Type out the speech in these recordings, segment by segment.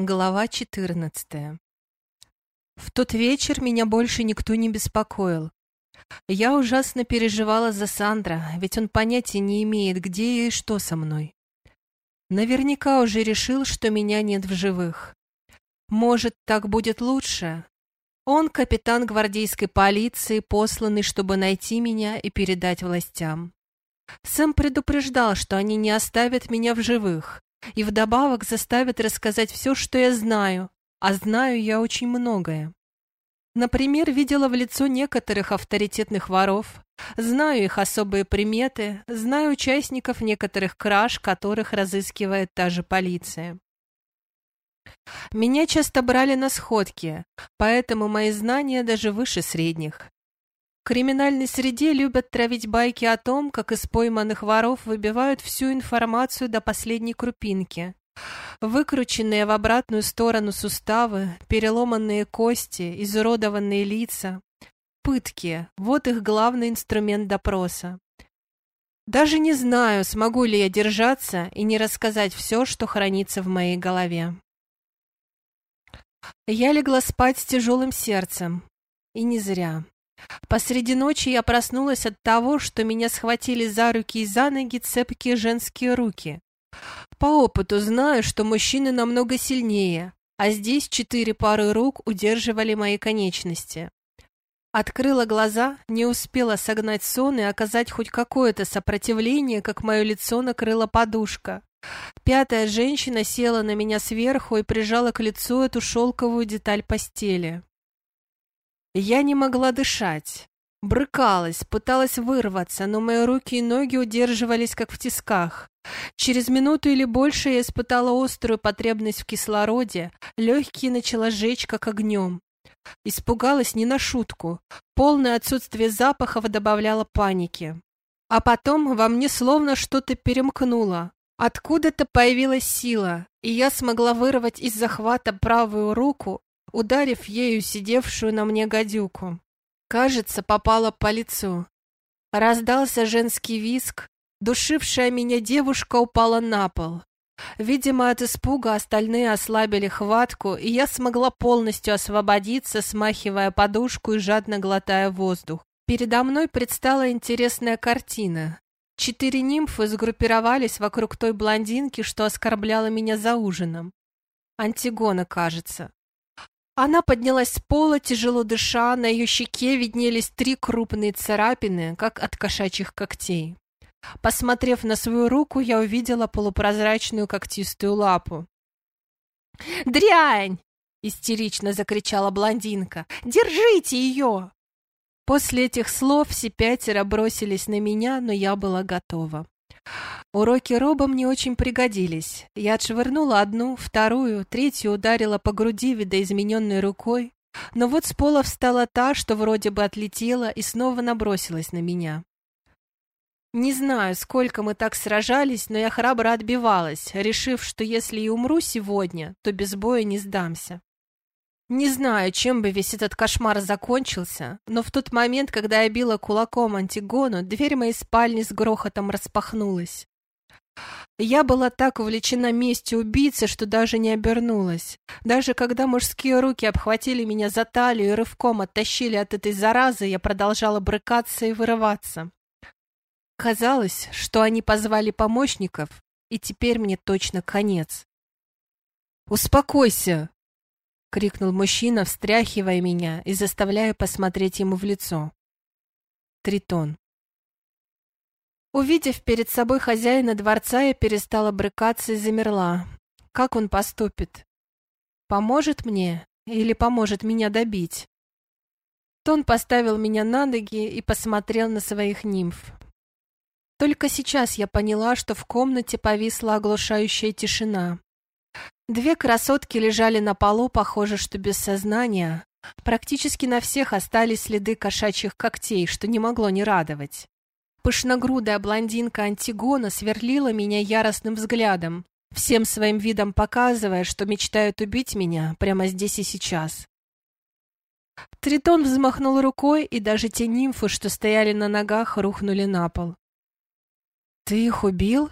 Глава 14 В тот вечер меня больше никто не беспокоил. Я ужасно переживала за Сандра, ведь он понятия не имеет, где и что со мной. Наверняка уже решил, что меня нет в живых. Может, так будет лучше? Он капитан гвардейской полиции, посланный, чтобы найти меня и передать властям. Сэм предупреждал, что они не оставят меня в живых, и вдобавок заставят рассказать все, что я знаю, а знаю я очень многое. Например, видела в лицо некоторых авторитетных воров, знаю их особые приметы, знаю участников некоторых краж, которых разыскивает та же полиция. Меня часто брали на сходки, поэтому мои знания даже выше средних. Криминальной среде любят травить байки о том, как из пойманных воров выбивают всю информацию до последней крупинки. Выкрученные в обратную сторону суставы, переломанные кости, изуродованные лица. Пытки – вот их главный инструмент допроса. Даже не знаю, смогу ли я держаться и не рассказать все, что хранится в моей голове. Я легла спать с тяжелым сердцем. И не зря. Посреди ночи я проснулась от того, что меня схватили за руки и за ноги цепкие женские руки. По опыту знаю, что мужчины намного сильнее, а здесь четыре пары рук удерживали мои конечности. Открыла глаза, не успела согнать сон и оказать хоть какое-то сопротивление, как мое лицо накрыла подушка. Пятая женщина села на меня сверху и прижала к лицу эту шелковую деталь постели. Я не могла дышать. Брыкалась, пыталась вырваться, но мои руки и ноги удерживались, как в тисках. Через минуту или больше я испытала острую потребность в кислороде, легкие начала жечь, как огнем. Испугалась не на шутку. Полное отсутствие запахов добавляло паники. А потом во мне словно что-то перемкнуло. Откуда-то появилась сила, и я смогла вырвать из захвата правую руку ударив ею сидевшую на мне гадюку. Кажется, попала по лицу. Раздался женский виск, душившая меня девушка упала на пол. Видимо, от испуга остальные ослабили хватку, и я смогла полностью освободиться, смахивая подушку и жадно глотая воздух. Передо мной предстала интересная картина. Четыре нимфы сгруппировались вокруг той блондинки, что оскорбляла меня за ужином. Антигона, кажется. Она поднялась с пола, тяжело дыша, на ее щеке виднелись три крупные царапины, как от кошачьих когтей. Посмотрев на свою руку, я увидела полупрозрачную когтистую лапу. «Дрянь!» — истерично закричала блондинка. «Держите ее!» После этих слов все пятеро бросились на меня, но я была готова. Уроки Роба мне очень пригодились. Я отшвырнула одну, вторую, третью ударила по груди видоизмененной рукой, но вот с пола встала та, что вроде бы отлетела и снова набросилась на меня. Не знаю, сколько мы так сражались, но я храбро отбивалась, решив, что если и умру сегодня, то без боя не сдамся. Не знаю, чем бы весь этот кошмар закончился, но в тот момент, когда я била кулаком Антигону, дверь моей спальни с грохотом распахнулась. Я была так увлечена местью убийцы, что даже не обернулась. Даже когда мужские руки обхватили меня за талию и рывком оттащили от этой заразы, я продолжала брыкаться и вырываться. Казалось, что они позвали помощников, и теперь мне точно конец. «Успокойся!» — крикнул мужчина, встряхивая меня и заставляя посмотреть ему в лицо. Тритон. Увидев перед собой хозяина дворца, я перестала брыкаться и замерла. Как он поступит? Поможет мне или поможет меня добить? Тон поставил меня на ноги и посмотрел на своих нимф. Только сейчас я поняла, что в комнате повисла оглушающая тишина. Две красотки лежали на полу, похоже, что без сознания. Практически на всех остались следы кошачьих когтей, что не могло не радовать. Пышногрудая блондинка Антигона сверлила меня яростным взглядом, всем своим видом показывая, что мечтает убить меня прямо здесь и сейчас. Тритон взмахнул рукой, и даже те нимфы, что стояли на ногах, рухнули на пол. «Ты их убил?»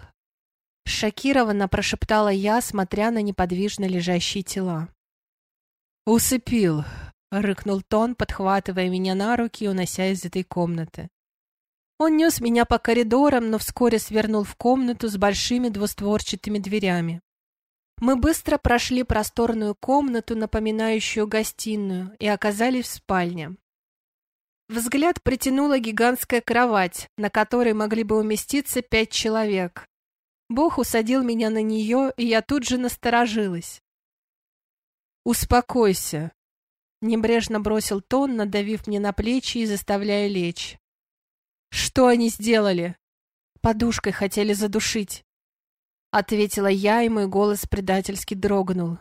Шокированно прошептала я, смотря на неподвижно лежащие тела. «Усыпил!» — рыкнул Тон, подхватывая меня на руки и унося из этой комнаты. Он нес меня по коридорам, но вскоре свернул в комнату с большими двустворчатыми дверями. Мы быстро прошли просторную комнату, напоминающую гостиную, и оказались в спальне. Взгляд притянула гигантская кровать, на которой могли бы уместиться пять человек. Бог усадил меня на нее, и я тут же насторожилась. «Успокойся», — небрежно бросил Тон, надавив мне на плечи и заставляя лечь. «Что они сделали?» «Подушкой хотели задушить», — ответила я, и мой голос предательски дрогнул.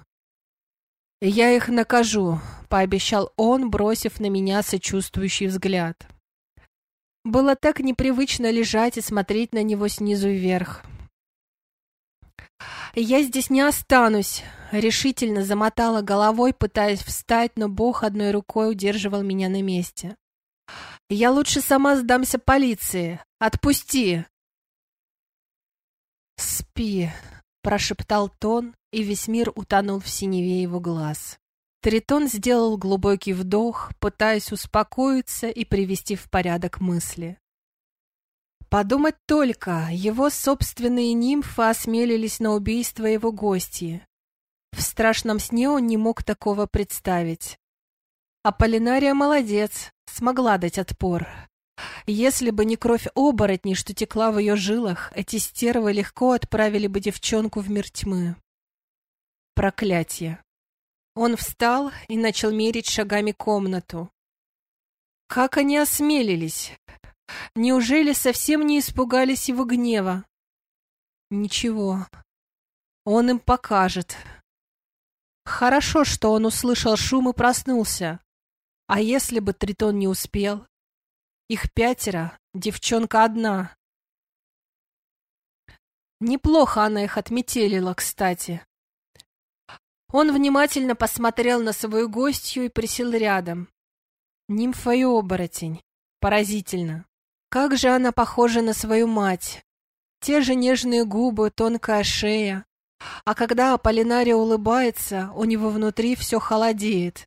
«Я их накажу», — пообещал он, бросив на меня сочувствующий взгляд. Было так непривычно лежать и смотреть на него снизу вверх. «Я здесь не останусь», — решительно замотала головой, пытаясь встать, но Бог одной рукой удерживал меня на месте. Я лучше сама сдамся полиции. Отпусти!» «Спи», — прошептал Тон, и весь мир утонул в синеве его глаз. Тритон сделал глубокий вдох, пытаясь успокоиться и привести в порядок мысли. Подумать только, его собственные нимфы осмелились на убийство его гостьи. В страшном сне он не мог такого представить. Аполлинария молодец, смогла дать отпор. Если бы не кровь оборотней, что текла в ее жилах, эти стервы легко отправили бы девчонку в мир тьмы. Проклятье. Он встал и начал мерить шагами комнату. Как они осмелились? Неужели совсем не испугались его гнева? Ничего. Он им покажет. Хорошо, что он услышал шум и проснулся. А если бы Тритон не успел? Их пятеро, девчонка одна. Неплохо она их отметелила, кстати. Он внимательно посмотрел на свою гостью и присел рядом. Нимфа и оборотень. Поразительно. Как же она похожа на свою мать. Те же нежные губы, тонкая шея. А когда Аполлинария улыбается, у него внутри все холодеет.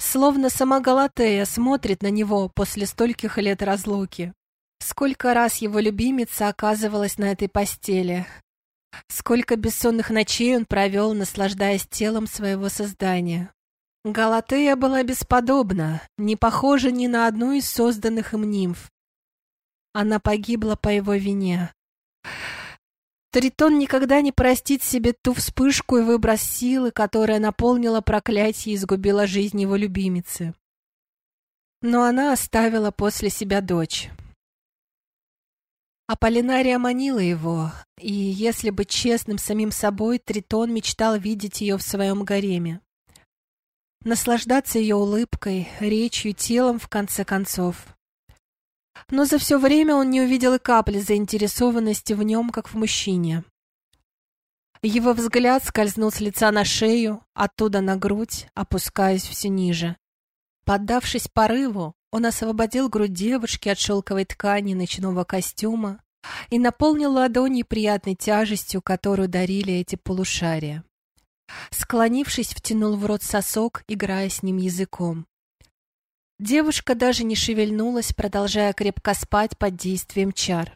Словно сама Галатея смотрит на него после стольких лет разлуки. Сколько раз его любимица оказывалась на этой постели. Сколько бессонных ночей он провел, наслаждаясь телом своего создания. Галатея была бесподобна, не похожа ни на одну из созданных им нимф. Она погибла по его вине. Тритон никогда не простит себе ту вспышку и выброс силы, которая наполнила проклятие и изгубила жизнь его любимицы. Но она оставила после себя дочь. Аполлинария манила его, и, если быть честным самим собой, Тритон мечтал видеть ее в своем гареме. Наслаждаться ее улыбкой, речью, телом, в конце концов но за все время он не увидел и капли заинтересованности в нем, как в мужчине. Его взгляд скользнул с лица на шею, оттуда на грудь, опускаясь все ниже. Поддавшись порыву, он освободил грудь девушки от шелковой ткани ночного костюма и наполнил ладони приятной тяжестью, которую дарили эти полушария. Склонившись, втянул в рот сосок, играя с ним языком. Девушка даже не шевельнулась, продолжая крепко спать под действием чар.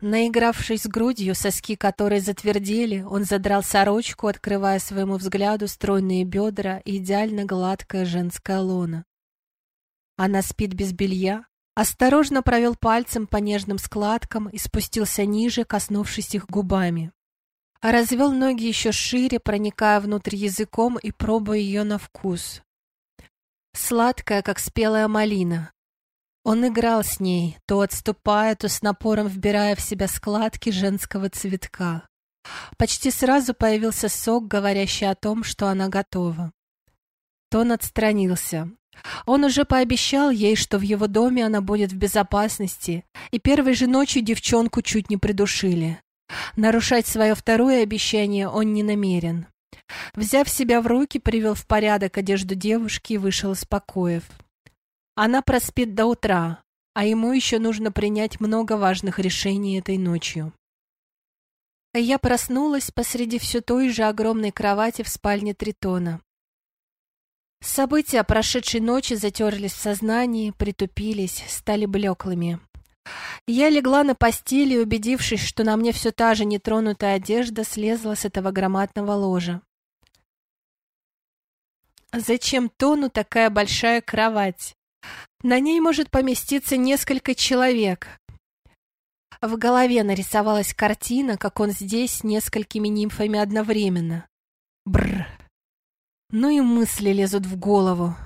Наигравшись грудью, соски которой затвердели, он задрал сорочку, открывая своему взгляду стройные бедра и идеально гладкое женское лоно. Она спит без белья, осторожно провел пальцем по нежным складкам и спустился ниже, коснувшись их губами. Развел ноги еще шире, проникая внутрь языком и пробуя ее на вкус сладкая, как спелая малина. Он играл с ней, то отступая, то с напором вбирая в себя складки женского цветка. Почти сразу появился сок, говорящий о том, что она готова. Тон отстранился. Он уже пообещал ей, что в его доме она будет в безопасности, и первой же ночью девчонку чуть не придушили. Нарушать свое второе обещание он не намерен. Взяв себя в руки, привел в порядок одежду девушки и вышел из покоев. Она проспит до утра, а ему еще нужно принять много важных решений этой ночью. Я проснулась посреди все той же огромной кровати в спальне Тритона. События прошедшей ночи затерлись в сознании, притупились, стали блеклыми. Я легла на постели, убедившись, что на мне все та же нетронутая одежда слезла с этого громадного ложа. Зачем Тону такая большая кровать? На ней может поместиться несколько человек. В голове нарисовалась картина, как он здесь с несколькими нимфами одновременно. Бррр. Ну и мысли лезут в голову.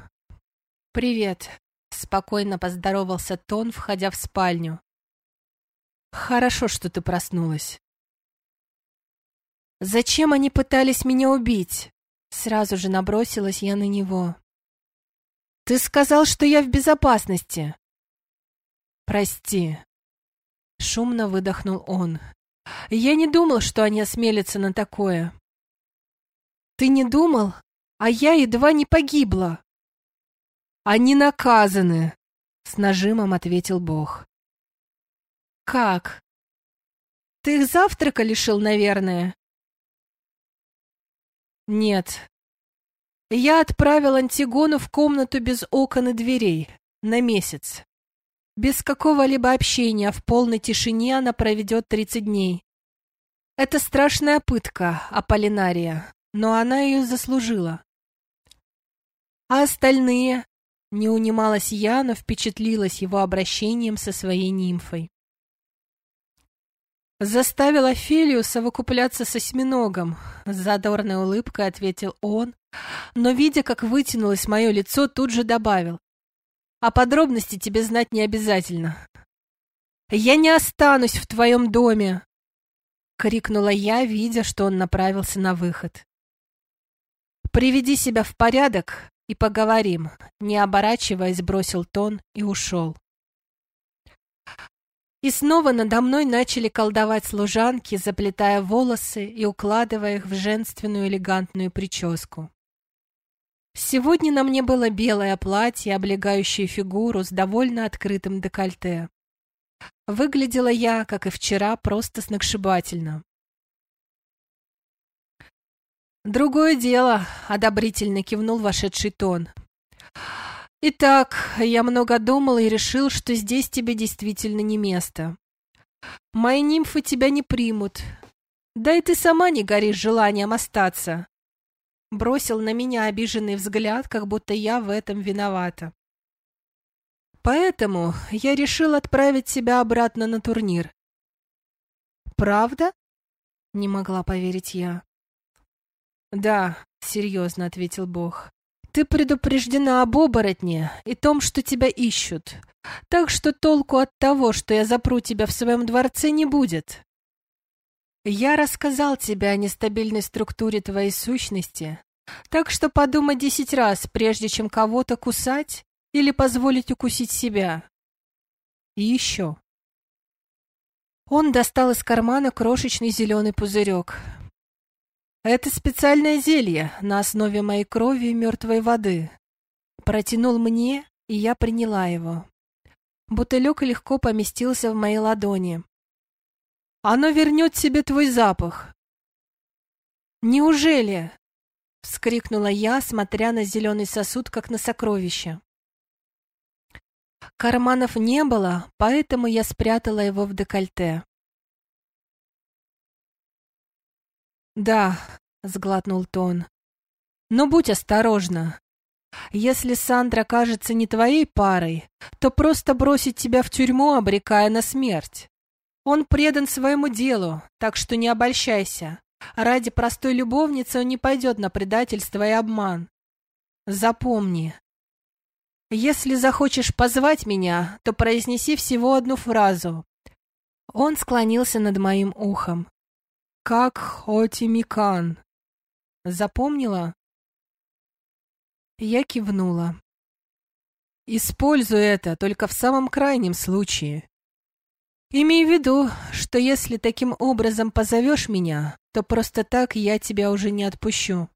«Привет», — спокойно поздоровался Тон, входя в спальню. «Хорошо, что ты проснулась». «Зачем они пытались меня убить?» Сразу же набросилась я на него. «Ты сказал, что я в безопасности!» «Прости!» Шумно выдохнул он. «Я не думал, что они осмелятся на такое!» «Ты не думал? А я едва не погибла!» «Они наказаны!» С нажимом ответил Бог. «Как? Ты их завтрака лишил, наверное?» «Нет, я отправил Антигону в комнату без окон и дверей на месяц. Без какого-либо общения в полной тишине она проведет 30 дней. Это страшная пытка, Аполлинария, но она ее заслужила. А остальные? Не унималась я, но впечатлилась его обращением со своей нимфой. Заставил Офелию совокупляться с осьминогом, с задорной улыбкой ответил он, но, видя, как вытянулось мое лицо, тут же добавил. А подробности тебе знать не обязательно. «Я не останусь в твоем доме!» — крикнула я, видя, что он направился на выход. «Приведи себя в порядок и поговорим», — не оборачиваясь, бросил тон и ушел. И снова надо мной начали колдовать служанки, заплетая волосы и укладывая их в женственную элегантную прическу. Сегодня на мне было белое платье, облегающее фигуру с довольно открытым декольте. Выглядела я, как и вчера, просто сногсшибательно. «Другое дело», — одобрительно кивнул вошедший тон. Итак, я много думал и решил, что здесь тебе действительно не место. Мои нимфы тебя не примут. Да и ты сама не горишь желанием остаться. Бросил на меня обиженный взгляд, как будто я в этом виновата. Поэтому я решил отправить себя обратно на турнир. Правда? Не могла поверить я. Да, серьезно ответил Бог. Ты предупреждена об оборотне и том, что тебя ищут. Так что толку от того, что я запру тебя в своем дворце, не будет. Я рассказал тебе о нестабильной структуре твоей сущности, так что подумай десять раз, прежде чем кого-то кусать или позволить укусить себя. И еще. Он достал из кармана крошечный зеленый пузырек. Это специальное зелье на основе моей крови и мертвой воды. Протянул мне, и я приняла его. Бутылек легко поместился в моей ладони. Оно вернет себе твой запах. Неужели? Вскрикнула я, смотря на зеленый сосуд, как на сокровище. Карманов не было, поэтому я спрятала его в декольте. «Да», — сглотнул Тон. «Но будь осторожна. Если Сандра кажется не твоей парой, то просто бросит тебя в тюрьму, обрекая на смерть. Он предан своему делу, так что не обольщайся. Ради простой любовницы он не пойдет на предательство и обман. Запомни. Если захочешь позвать меня, то произнеси всего одну фразу». Он склонился над моим ухом как Хотимикан. Запомнила? Я кивнула. Используй это только в самом крайнем случае. Имей в виду, что если таким образом позовешь меня, то просто так я тебя уже не отпущу.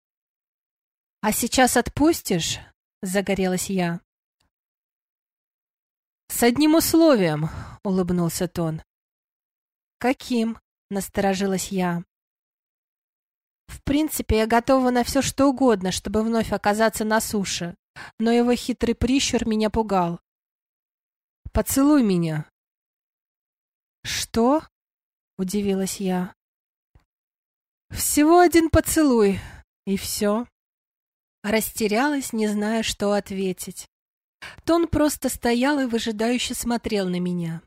А сейчас отпустишь? Загорелась я. С одним условием, улыбнулся Тон. Каким? Насторожилась я. В принципе, я готова на все что угодно, чтобы вновь оказаться на суше, но его хитрый прищур меня пугал. «Поцелуй меня!» «Что?» — удивилась я. «Всего один поцелуй, и все». Растерялась, не зная, что ответить. Тон просто стоял и выжидающе смотрел на меня.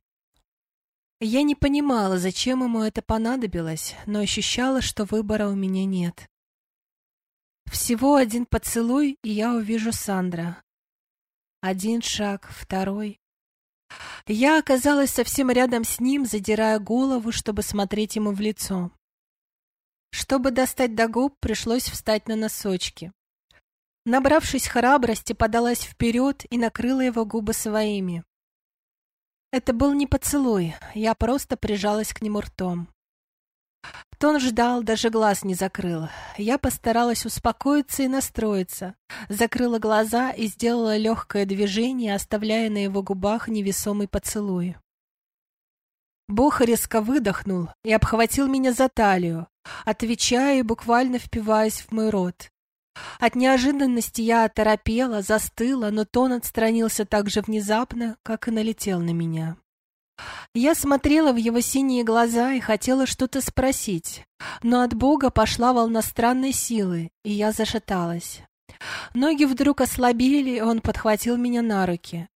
Я не понимала, зачем ему это понадобилось, но ощущала, что выбора у меня нет. Всего один поцелуй, и я увижу Сандра. Один шаг, второй. Я оказалась совсем рядом с ним, задирая голову, чтобы смотреть ему в лицо. Чтобы достать до губ, пришлось встать на носочки. Набравшись храбрости, подалась вперед и накрыла его губы своими. Это был не поцелуй, я просто прижалась к нему ртом. Тон ждал, даже глаз не закрыл. Я постаралась успокоиться и настроиться, закрыла глаза и сделала легкое движение, оставляя на его губах невесомый поцелуй. Бог резко выдохнул и обхватил меня за талию, отвечая и буквально впиваясь в мой рот. От неожиданности я оторопела, застыла, но тон отстранился так же внезапно, как и налетел на меня. Я смотрела в его синие глаза и хотела что-то спросить, но от Бога пошла волна странной силы, и я зашаталась. Ноги вдруг ослабели, и он подхватил меня на руки.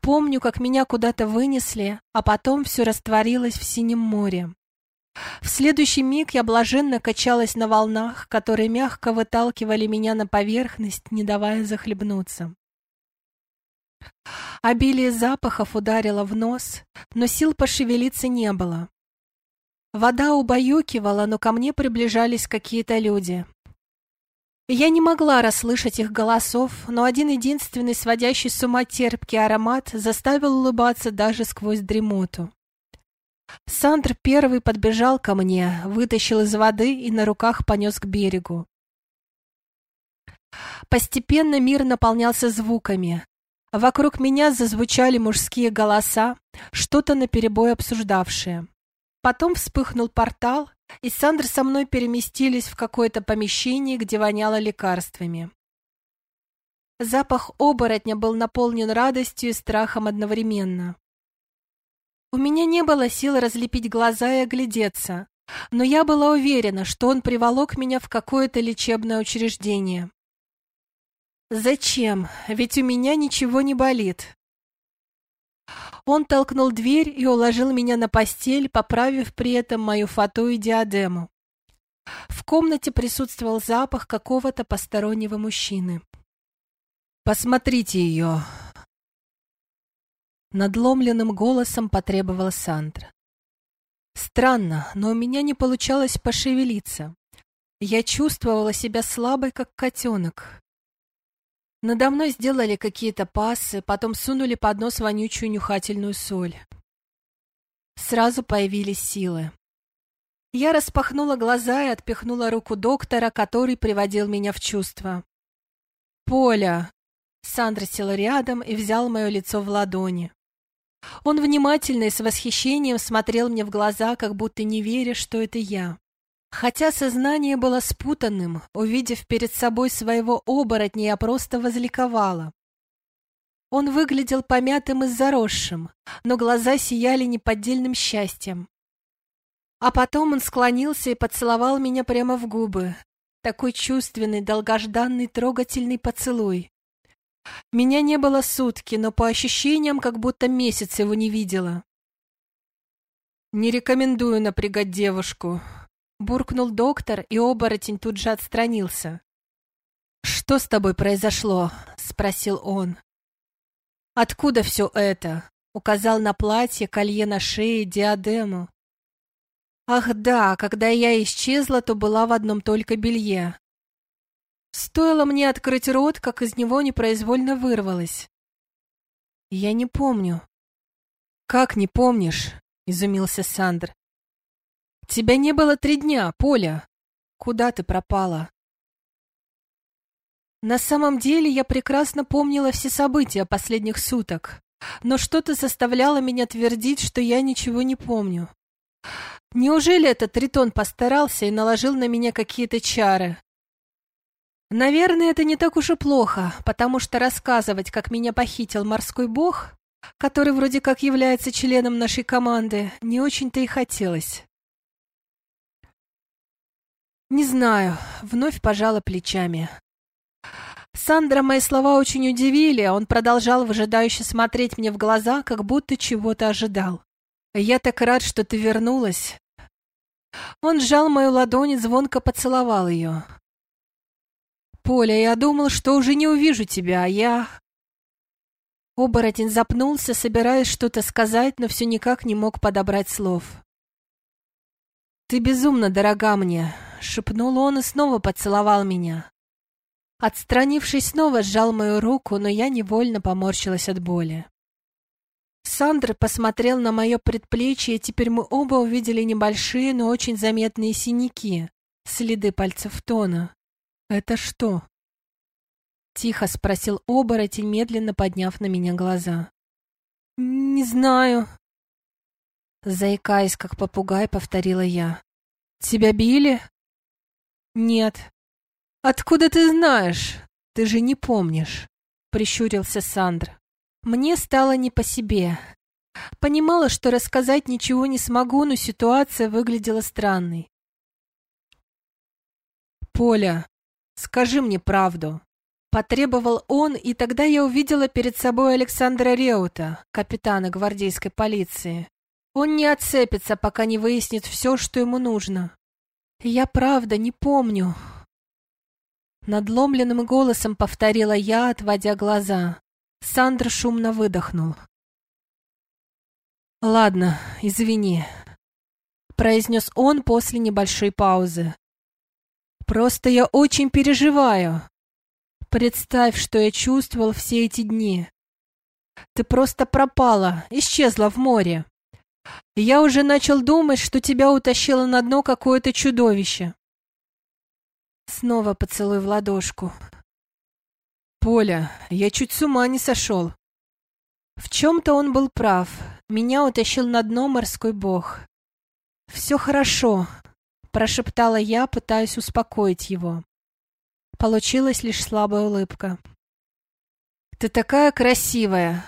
Помню, как меня куда-то вынесли, а потом все растворилось в синем море. В следующий миг я блаженно качалась на волнах, которые мягко выталкивали меня на поверхность, не давая захлебнуться. Обилие запахов ударило в нос, но сил пошевелиться не было. Вода убаюкивала, но ко мне приближались какие-то люди. Я не могла расслышать их голосов, но один единственный сводящий с ума терпкий аромат заставил улыбаться даже сквозь дремоту. Сандр первый подбежал ко мне, вытащил из воды и на руках понес к берегу. Постепенно мир наполнялся звуками. Вокруг меня зазвучали мужские голоса, что-то наперебой обсуждавшие. Потом вспыхнул портал, и Сандр со мной переместились в какое-то помещение, где воняло лекарствами. Запах оборотня был наполнен радостью и страхом одновременно. У меня не было сил разлепить глаза и оглядеться, но я была уверена, что он приволок меня в какое-то лечебное учреждение. Зачем? Ведь у меня ничего не болит. Он толкнул дверь и уложил меня на постель, поправив при этом мою фату и диадему. В комнате присутствовал запах какого-то постороннего мужчины. «Посмотрите ее!» Надломленным голосом потребовал Сандра. Странно, но у меня не получалось пошевелиться. Я чувствовала себя слабой, как котенок. Надо мной сделали какие-то пассы, потом сунули под нос вонючую нюхательную соль. Сразу появились силы. Я распахнула глаза и отпихнула руку доктора, который приводил меня в чувство. «Поля!» Сандра сел рядом и взял мое лицо в ладони. Он внимательно и с восхищением смотрел мне в глаза, как будто не веря, что это я. Хотя сознание было спутанным, увидев перед собой своего оборотня, я просто возликовала. Он выглядел помятым и заросшим, но глаза сияли неподдельным счастьем. А потом он склонился и поцеловал меня прямо в губы. Такой чувственный, долгожданный, трогательный поцелуй. Меня не было сутки, но по ощущениям, как будто месяц его не видела. «Не рекомендую напрягать девушку», — буркнул доктор, и оборотень тут же отстранился. «Что с тобой произошло?» — спросил он. «Откуда все это?» — указал на платье, колье на шее, диадему. «Ах да, когда я исчезла, то была в одном только белье. Стоило мне открыть рот, как из него непроизвольно вырвалось. Я не помню. Как не помнишь? Изумился Сандр. Тебя не было три дня, Поля. Куда ты пропала? На самом деле я прекрасно помнила все события последних суток, но что-то заставляло меня твердить, что я ничего не помню. Неужели этот тритон постарался и наложил на меня какие-то чары? Наверное, это не так уж и плохо, потому что рассказывать, как меня похитил морской бог, который вроде как является членом нашей команды, не очень-то и хотелось. Не знаю, вновь пожала плечами. Сандра мои слова очень удивили, а он продолжал выжидающе смотреть мне в глаза, как будто чего-то ожидал. «Я так рад, что ты вернулась». Он сжал мою ладонь и звонко поцеловал ее. «Поля, я думал, что уже не увижу тебя, а я...» Оборотень запнулся, собираясь что-то сказать, но все никак не мог подобрать слов. «Ты безумно дорога мне», — шепнул он и снова поцеловал меня. Отстранившись, снова сжал мою руку, но я невольно поморщилась от боли. Сандр посмотрел на мое предплечье, и теперь мы оба увидели небольшие, но очень заметные синяки, следы пальцев Тона. «Это что?» Тихо спросил оборотень, медленно подняв на меня глаза. «Не знаю». Заикаясь, как попугай, повторила я. «Тебя били?» «Нет». «Откуда ты знаешь? Ты же не помнишь», — прищурился Сандр. Мне стало не по себе. Понимала, что рассказать ничего не смогу, но ситуация выглядела странной. «Поля, Скажи мне правду». Потребовал он, и тогда я увидела перед собой Александра Реута, капитана гвардейской полиции. Он не отцепится, пока не выяснит все, что ему нужно. Я правда не помню. Надломленным голосом повторила я, отводя глаза. Сандр шумно выдохнул. «Ладно, извини», — произнес он после небольшой паузы. Просто я очень переживаю. Представь, что я чувствовал все эти дни. Ты просто пропала, исчезла в море. Я уже начал думать, что тебя утащило на дно какое-то чудовище. Снова поцелуй в ладошку. Поля, я чуть с ума не сошел. В чем-то он был прав. Меня утащил на дно морской бог. Все хорошо, Прошептала я, пытаясь успокоить его. Получилась лишь слабая улыбка. «Ты такая красивая!»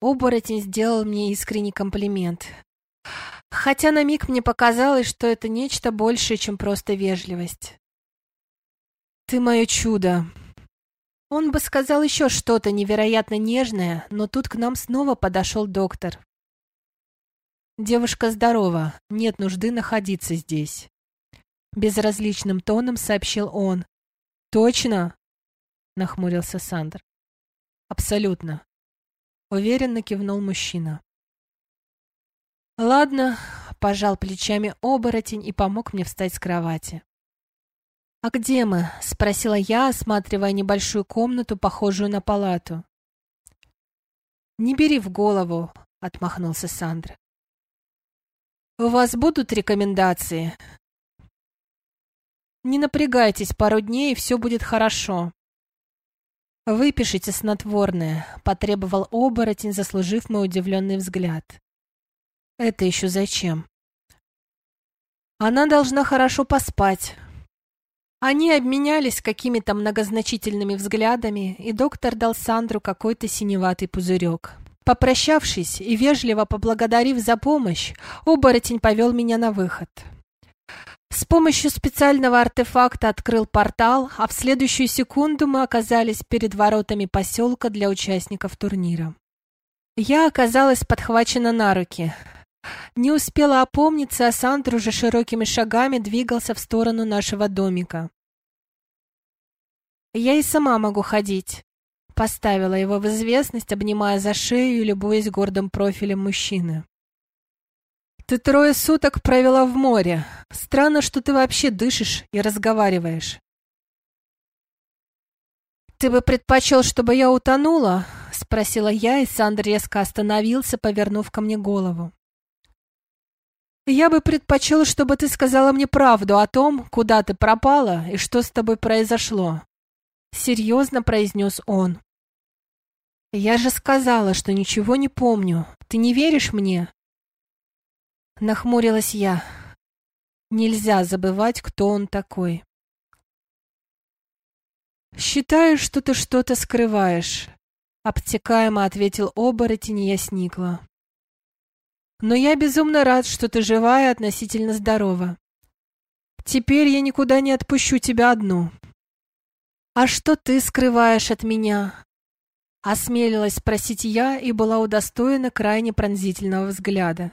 Оборотень сделал мне искренний комплимент. Хотя на миг мне показалось, что это нечто большее, чем просто вежливость. «Ты мое чудо!» Он бы сказал еще что-то невероятно нежное, но тут к нам снова подошел доктор. «Девушка здорова, нет нужды находиться здесь», — безразличным тоном сообщил он. «Точно?» — нахмурился Сандр. «Абсолютно», — уверенно кивнул мужчина. «Ладно», — пожал плечами оборотень и помог мне встать с кровати. «А где мы?» — спросила я, осматривая небольшую комнату, похожую на палату. «Не бери в голову», — отмахнулся Сандра. У вас будут рекомендации? Не напрягайтесь пару дней, и все будет хорошо. Выпишите снотворное, потребовал оборотень, заслужив мой удивленный взгляд. Это еще зачем? Она должна хорошо поспать. Они обменялись какими-то многозначительными взглядами, и доктор дал Сандру какой-то синеватый пузырек. Попрощавшись и вежливо поблагодарив за помощь, оборотень повел меня на выход. С помощью специального артефакта открыл портал, а в следующую секунду мы оказались перед воротами поселка для участников турнира. Я оказалась подхвачена на руки. Не успела опомниться, а Сандр уже широкими шагами двигался в сторону нашего домика. «Я и сама могу ходить», Поставила его в известность, обнимая за шею и любуясь гордым профилем мужчины. «Ты трое суток провела в море. Странно, что ты вообще дышишь и разговариваешь». «Ты бы предпочел, чтобы я утонула?» — спросила я, и Сандр резко остановился, повернув ко мне голову. «Я бы предпочел, чтобы ты сказала мне правду о том, куда ты пропала и что с тобой произошло», — серьезно произнес он. «Я же сказала, что ничего не помню. Ты не веришь мне?» Нахмурилась я. Нельзя забывать, кто он такой. «Считаю, что ты что-то скрываешь», — обтекаемо ответил оборотень, и я сникла. «Но я безумно рад, что ты жива и относительно здорова. Теперь я никуда не отпущу тебя одну». «А что ты скрываешь от меня?» Осмелилась спросить я и была удостоена крайне пронзительного взгляда.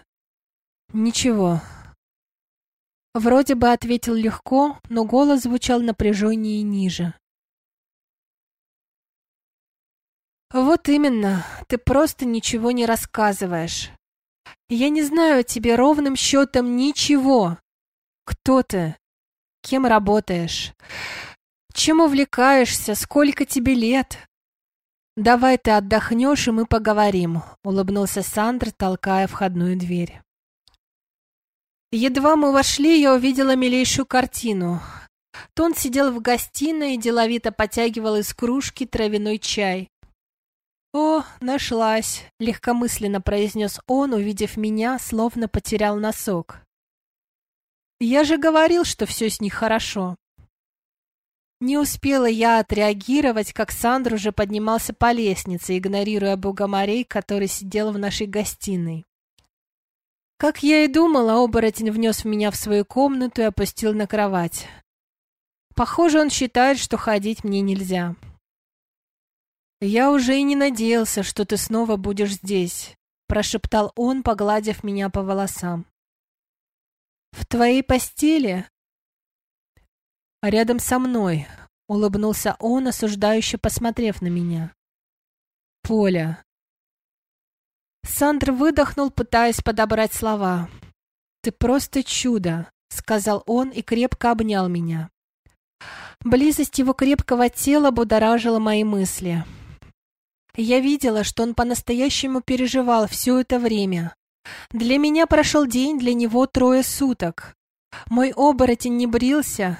«Ничего». Вроде бы ответил легко, но голос звучал напряженнее и ниже. «Вот именно, ты просто ничего не рассказываешь. Я не знаю о тебе ровным счетом ничего. Кто ты? Кем работаешь? Чем увлекаешься? Сколько тебе лет?» «Давай ты отдохнешь, и мы поговорим», — улыбнулся Сандр, толкая входную дверь. Едва мы вошли, я увидела милейшую картину. Тон сидел в гостиной и деловито потягивал из кружки травяной чай. «О, нашлась!» — легкомысленно произнес он, увидев меня, словно потерял носок. «Я же говорил, что все с ней хорошо». Не успела я отреагировать, как Сандр уже поднимался по лестнице, игнорируя бога морей, который сидел в нашей гостиной. Как я и думала, оборотень внес меня в свою комнату и опустил на кровать. Похоже, он считает, что ходить мне нельзя. «Я уже и не надеялся, что ты снова будешь здесь», — прошептал он, погладив меня по волосам. «В твоей постели?» «А рядом со мной», — улыбнулся он, осуждающе посмотрев на меня. «Поля». Сандр выдохнул, пытаясь подобрать слова. «Ты просто чудо», — сказал он и крепко обнял меня. Близость его крепкого тела будоражила мои мысли. Я видела, что он по-настоящему переживал все это время. Для меня прошел день, для него трое суток. Мой оборотень не брился,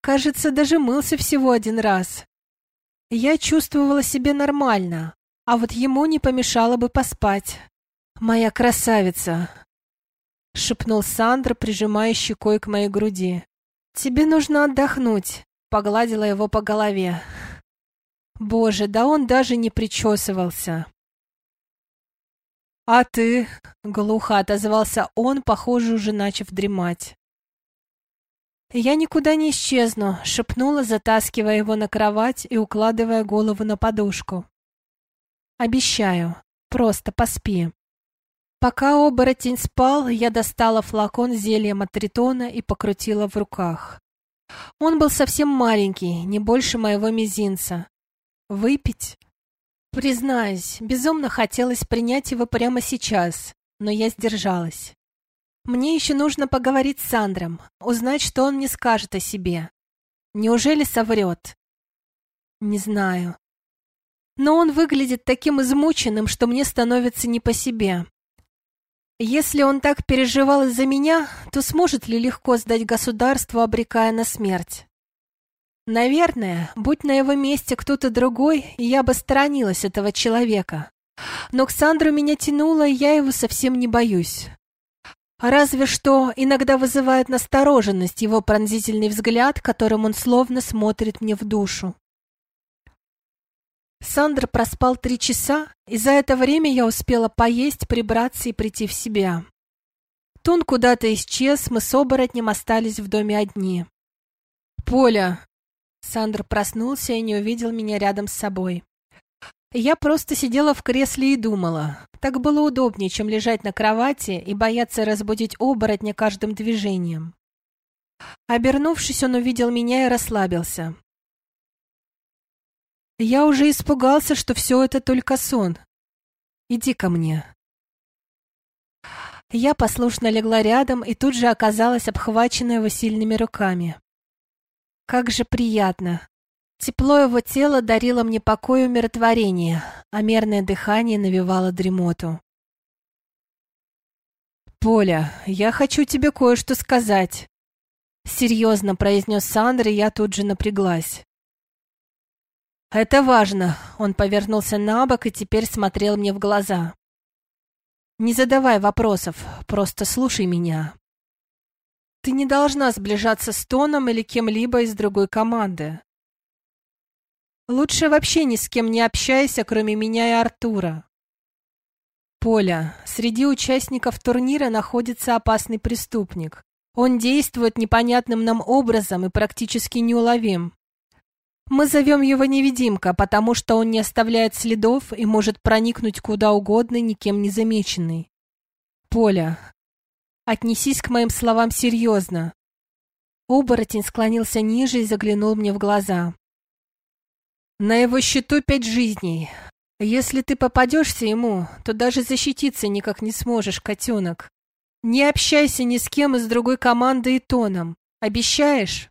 кажется, даже мылся всего один раз. Я чувствовала себя нормально, а вот ему не помешало бы поспать. «Моя красавица!» — шепнул Сандра, прижимая щекой к моей груди. «Тебе нужно отдохнуть», — погладила его по голове. Боже, да он даже не причесывался. «А ты?» — глухо отозвался он, похоже, уже начав дремать. «Я никуда не исчезну», — шепнула, затаскивая его на кровать и укладывая голову на подушку. «Обещаю, просто поспи». Пока оборотень спал, я достала флакон с зельем и покрутила в руках. Он был совсем маленький, не больше моего мизинца, Выпить? Признаюсь, безумно хотелось принять его прямо сейчас, но я сдержалась. Мне еще нужно поговорить с Сандром, узнать, что он мне скажет о себе. Неужели соврет? Не знаю. Но он выглядит таким измученным, что мне становится не по себе. Если он так переживал из-за меня, то сможет ли легко сдать государство, обрекая на смерть? Наверное, будь на его месте кто-то другой, я бы сторонилась этого человека. Но к Сандру меня тянуло, и я его совсем не боюсь. Разве что иногда вызывает настороженность его пронзительный взгляд, которым он словно смотрит мне в душу. Сандр проспал три часа, и за это время я успела поесть, прибраться и прийти в себя. Тун куда-то исчез, мы с оборотнем остались в доме одни. «Поля, Сандр проснулся и не увидел меня рядом с собой. Я просто сидела в кресле и думала. Так было удобнее, чем лежать на кровати и бояться разбудить оборотня каждым движением. Обернувшись, он увидел меня и расслабился. «Я уже испугался, что все это только сон. Иди ко мне». Я послушно легла рядом и тут же оказалась обхваченная его сильными руками. Как же приятно. Тепло его тела дарило мне покой и умиротворение, а мерное дыхание навевало дремоту. «Поля, я хочу тебе кое-что сказать», — серьезно произнес Сандра, и я тут же напряглась. «А «Это важно», — он повернулся на бок и теперь смотрел мне в глаза. Не задавай вопросов, просто слушай меня. Ты не должна сближаться с Тоном или кем-либо из другой команды. Лучше вообще ни с кем не общайся, кроме меня и Артура. Поля, среди участников турнира находится опасный преступник. Он действует непонятным нам образом и практически неуловим. Мы зовем его невидимка, потому что он не оставляет следов и может проникнуть куда угодно, никем не замеченный. Поля, отнесись к моим словам серьезно. Оборотень склонился ниже и заглянул мне в глаза. На его счету пять жизней. Если ты попадешься ему, то даже защититься никак не сможешь, котенок. Не общайся ни с кем из другой команды и тоном. Обещаешь?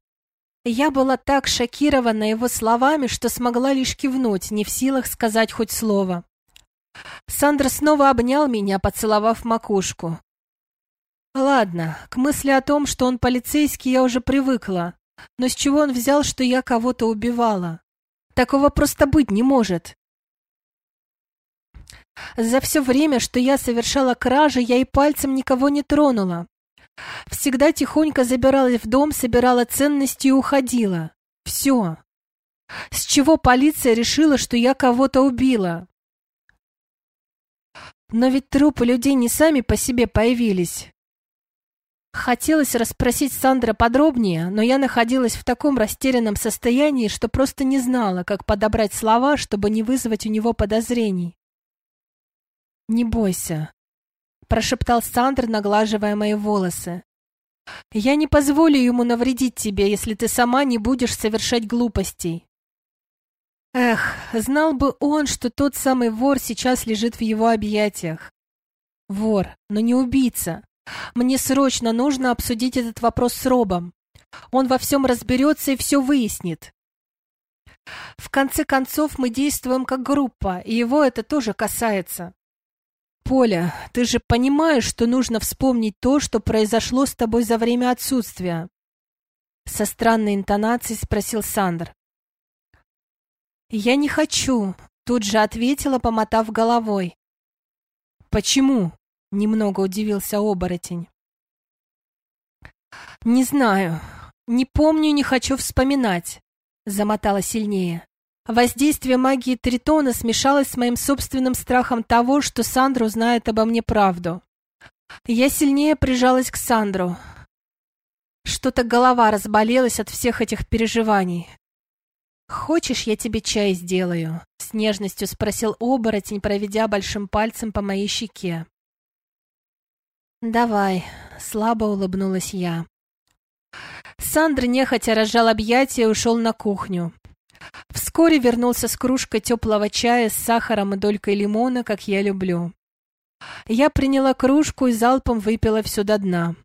Я была так шокирована его словами, что смогла лишь кивнуть, не в силах сказать хоть слово. Сандра снова обнял меня, поцеловав макушку. Ладно, к мысли о том, что он полицейский, я уже привыкла. Но с чего он взял, что я кого-то убивала? Такого просто быть не может. За все время, что я совершала кражи, я и пальцем никого не тронула. Всегда тихонько забиралась в дом, собирала ценности и уходила. Все. С чего полиция решила, что я кого-то убила? Но ведь трупы людей не сами по себе появились. Хотелось расспросить Сандра подробнее, но я находилась в таком растерянном состоянии, что просто не знала, как подобрать слова, чтобы не вызвать у него подозрений. «Не бойся», — прошептал Сандр, наглаживая мои волосы. «Я не позволю ему навредить тебе, если ты сама не будешь совершать глупостей». Эх, знал бы он, что тот самый вор сейчас лежит в его объятиях. Вор, но не убийца. Мне срочно нужно обсудить этот вопрос с Робом. Он во всем разберется и все выяснит. В конце концов, мы действуем как группа, и его это тоже касается. Поля, ты же понимаешь, что нужно вспомнить то, что произошло с тобой за время отсутствия? Со странной интонацией спросил Сандр. Я не хочу, тут же ответила, помотав головой. Почему? Немного удивился оборотень. «Не знаю. Не помню, не хочу вспоминать», — замотала сильнее. Воздействие магии Тритона смешалось с моим собственным страхом того, что Сандра узнает обо мне правду. Я сильнее прижалась к Сандру. Что-то голова разболелась от всех этих переживаний. «Хочешь, я тебе чай сделаю?» — с нежностью спросил оборотень, проведя большим пальцем по моей щеке. «Давай», — слабо улыбнулась я. Сандр нехотя разжал объятия и ушел на кухню. Вскоре вернулся с кружкой теплого чая с сахаром и долькой лимона, как я люблю. Я приняла кружку и залпом выпила все до дна.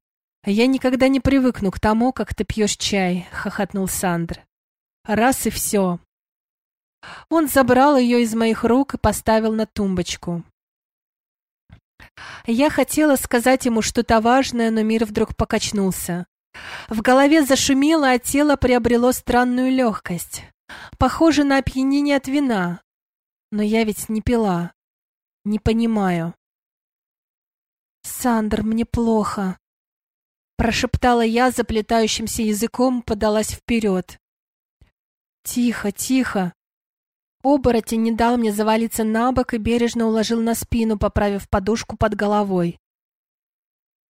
«Я никогда не привыкну к тому, как ты пьешь чай», — хохотнул Сандр. «Раз и все». Он забрал ее из моих рук и поставил на тумбочку. Я хотела сказать ему что-то важное, но мир вдруг покачнулся. В голове зашумело, а тело приобрело странную легкость. Похоже на опьянение от вина. Но я ведь не пила. Не понимаю. «Сандр, мне плохо», — прошептала я заплетающимся языком, подалась вперед. «Тихо, тихо», Оборотень не дал мне завалиться на бок и бережно уложил на спину, поправив подушку под головой.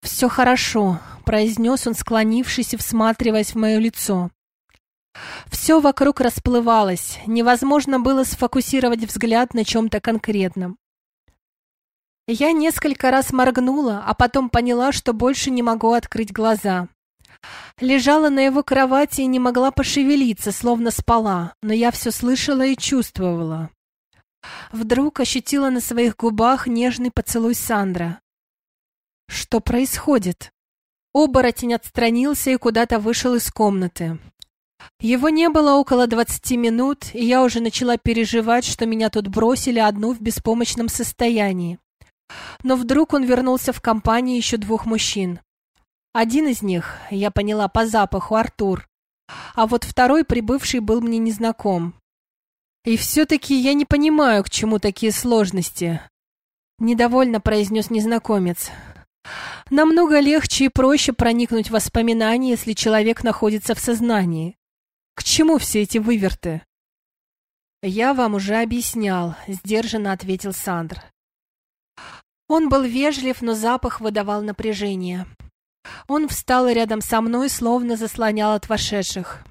«Все хорошо», — произнес он, склонившись и всматриваясь в мое лицо. Все вокруг расплывалось, невозможно было сфокусировать взгляд на чем-то конкретном. Я несколько раз моргнула, а потом поняла, что больше не могу открыть глаза. Лежала на его кровати и не могла пошевелиться, словно спала, но я все слышала и чувствовала. Вдруг ощутила на своих губах нежный поцелуй Сандра. Что происходит? Оборотень отстранился и куда-то вышел из комнаты. Его не было около двадцати минут, и я уже начала переживать, что меня тут бросили одну в беспомощном состоянии. Но вдруг он вернулся в компании еще двух мужчин. Один из них, я поняла по запаху, Артур, а вот второй прибывший был мне незнаком. И все-таки я не понимаю, к чему такие сложности. Недовольно произнес незнакомец. Намного легче и проще проникнуть в воспоминания, если человек находится в сознании. К чему все эти выверты? «Я вам уже объяснял», — сдержанно ответил Сандр. Он был вежлив, но запах выдавал напряжение. Он встал рядом со мной, словно заслонял от вошедших.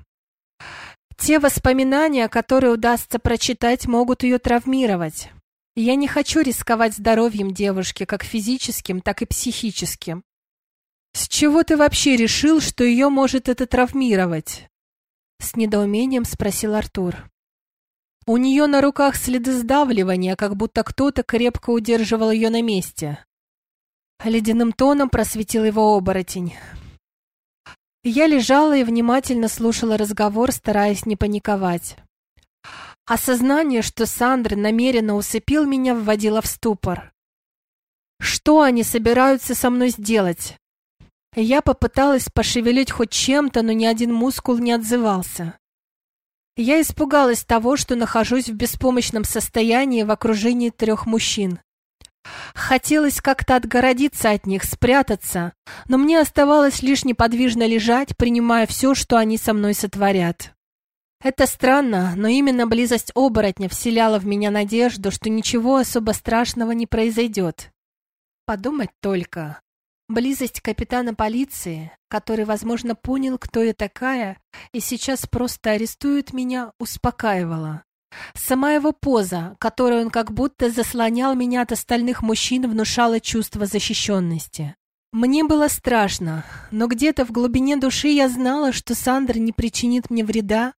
Те воспоминания, которые удастся прочитать, могут ее травмировать. Я не хочу рисковать здоровьем девушки, как физическим, так и психическим. С чего ты вообще решил, что ее может это травмировать? С недоумением спросил Артур. У нее на руках следы сдавливания, как будто кто-то крепко удерживал ее на месте. Ледяным тоном просветил его оборотень. Я лежала и внимательно слушала разговор, стараясь не паниковать. Осознание, что Сандр намеренно усыпил меня, вводило в ступор. Что они собираются со мной сделать? Я попыталась пошевелить хоть чем-то, но ни один мускул не отзывался. Я испугалась того, что нахожусь в беспомощном состоянии в окружении трех мужчин. Хотелось как-то отгородиться от них, спрятаться, но мне оставалось лишь неподвижно лежать, принимая все, что они со мной сотворят. Это странно, но именно близость оборотня вселяла в меня надежду, что ничего особо страшного не произойдет. Подумать только. Близость капитана полиции, который, возможно, понял, кто я такая, и сейчас просто арестует меня, успокаивала. Сама его поза, которой он как будто заслонял меня от остальных мужчин, внушала чувство защищенности. Мне было страшно, но где-то в глубине души я знала, что Сандр не причинит мне вреда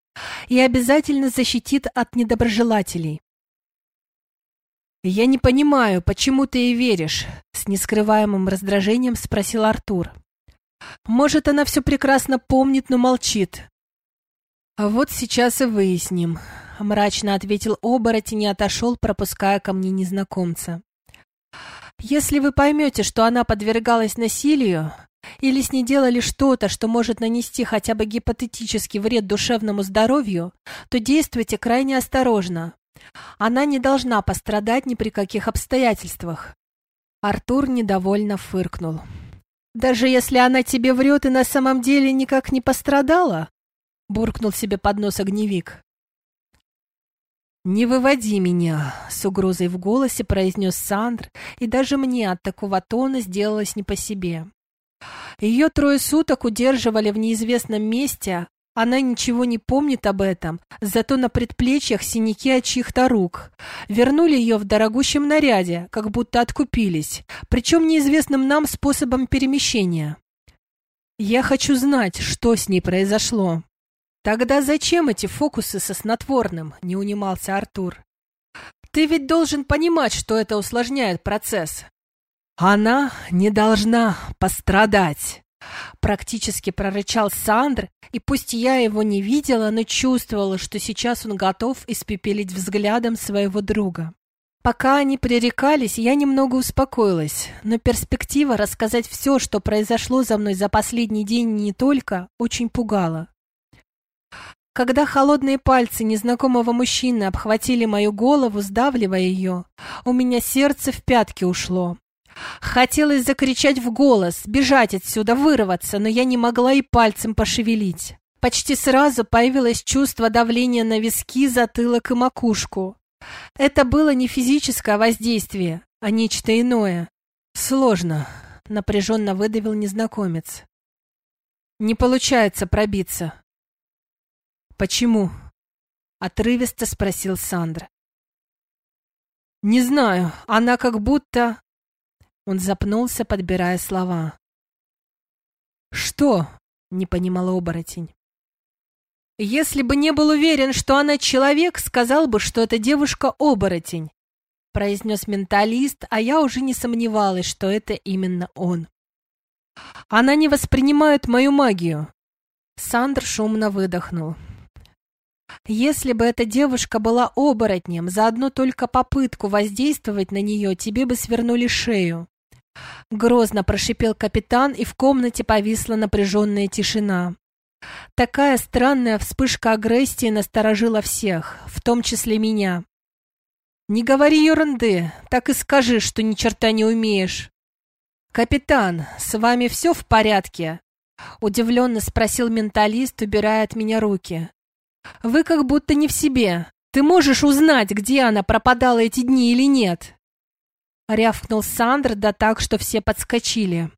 и обязательно защитит от недоброжелателей. «Я не понимаю, почему ты ей веришь?» — с нескрываемым раздражением спросил Артур. «Может, она все прекрасно помнит, но молчит». «А вот сейчас и выясним», — мрачно ответил оборотень и отошел, пропуская ко мне незнакомца. «Если вы поймете, что она подвергалась насилию, или с ней делали что-то, что может нанести хотя бы гипотетический вред душевному здоровью, то действуйте крайне осторожно. Она не должна пострадать ни при каких обстоятельствах». Артур недовольно фыркнул. «Даже если она тебе врет и на самом деле никак не пострадала?» Буркнул себе под нос огневик. «Не выводи меня!» — с угрозой в голосе произнес Сандр, и даже мне от такого тона сделалось не по себе. Ее трое суток удерживали в неизвестном месте, она ничего не помнит об этом, зато на предплечьях синяки от чьих-то рук. Вернули ее в дорогущем наряде, как будто откупились, причем неизвестным нам способом перемещения. Я хочу знать, что с ней произошло. «Тогда зачем эти фокусы со снотворным?» — не унимался Артур. «Ты ведь должен понимать, что это усложняет процесс». «Она не должна пострадать!» Практически прорычал Сандр, и пусть я его не видела, но чувствовала, что сейчас он готов испепелить взглядом своего друга. Пока они пререкались, я немного успокоилась, но перспектива рассказать все, что произошло за мной за последний день не только, очень пугала. Когда холодные пальцы незнакомого мужчины обхватили мою голову, сдавливая ее, у меня сердце в пятки ушло. Хотелось закричать в голос, бежать отсюда, вырваться, но я не могла и пальцем пошевелить. Почти сразу появилось чувство давления на виски, затылок и макушку. Это было не физическое воздействие, а нечто иное. Сложно, напряженно выдавил незнакомец. Не получается пробиться. «Почему?» — отрывисто спросил Сандра. «Не знаю, она как будто...» Он запнулся, подбирая слова. «Что?» — не понимал оборотень. «Если бы не был уверен, что она человек, сказал бы, что эта девушка-оборотень», — произнес менталист, а я уже не сомневалась, что это именно он. «Она не воспринимает мою магию». Сандр шумно выдохнул. Если бы эта девушка была оборотнем, за одну только попытку воздействовать на нее тебе бы свернули шею. Грозно прошипел капитан, и в комнате повисла напряженная тишина. Такая странная вспышка агрессии насторожила всех, в том числе меня. «Не говори ерунды, так и скажи, что ни черта не умеешь». «Капитан, с вами все в порядке?» Удивленно спросил менталист, убирая от меня руки. «Вы как будто не в себе. Ты можешь узнать, где она пропадала эти дни или нет?» Рявкнул Сандр, да так, что все подскочили.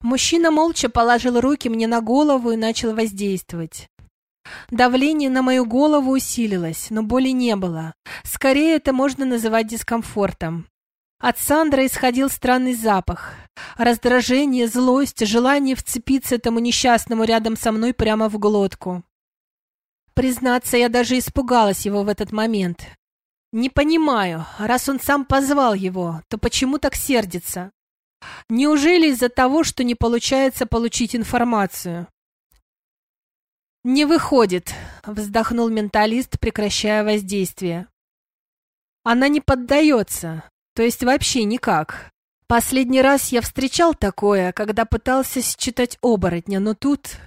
Мужчина молча положил руки мне на голову и начал воздействовать. Давление на мою голову усилилось, но боли не было. Скорее, это можно называть дискомфортом. От Сандра исходил странный запах. Раздражение, злость, желание вцепиться этому несчастному рядом со мной прямо в глотку. Признаться, я даже испугалась его в этот момент. Не понимаю, раз он сам позвал его, то почему так сердится? Неужели из-за того, что не получается получить информацию? «Не выходит», — вздохнул менталист, прекращая воздействие. «Она не поддается, то есть вообще никак. Последний раз я встречал такое, когда пытался считать оборотня, но тут...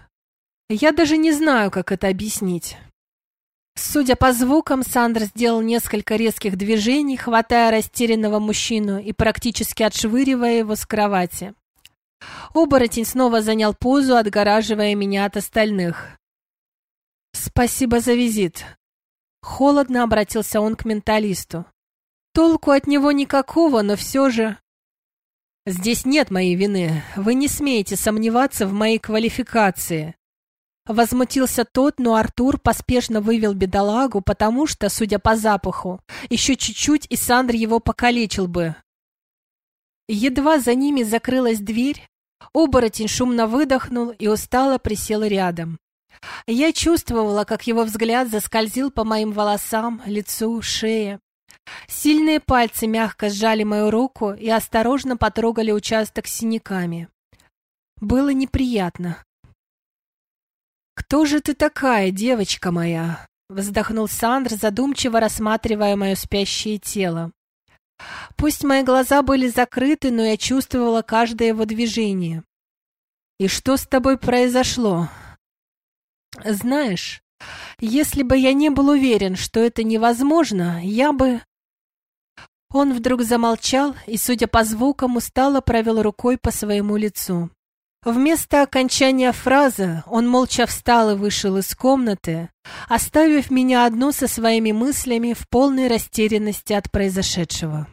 Я даже не знаю, как это объяснить». Судя по звукам, Сандр сделал несколько резких движений, хватая растерянного мужчину и практически отшвыривая его с кровати. Оборотень снова занял позу, отгораживая меня от остальных. «Спасибо за визит». Холодно обратился он к менталисту. «Толку от него никакого, но все же...» «Здесь нет моей вины. Вы не смеете сомневаться в моей квалификации». Возмутился тот, но Артур поспешно вывел бедолагу, потому что, судя по запаху, еще чуть-чуть и Сандр его покалечил бы. Едва за ними закрылась дверь, оборотень шумно выдохнул и устало присел рядом. Я чувствовала, как его взгляд заскользил по моим волосам, лицу, шее. Сильные пальцы мягко сжали мою руку и осторожно потрогали участок синяками. Было неприятно. «Кто же ты такая, девочка моя?» — вздохнул Сандр, задумчиво рассматривая мое спящее тело. Пусть мои глаза были закрыты, но я чувствовала каждое его движение. «И что с тобой произошло? Знаешь, если бы я не был уверен, что это невозможно, я бы... Он вдруг замолчал и, судя по звукам, устало провел рукой по своему лицу. Вместо окончания фразы он молча встал и вышел из комнаты, оставив меня одну со своими мыслями в полной растерянности от произошедшего.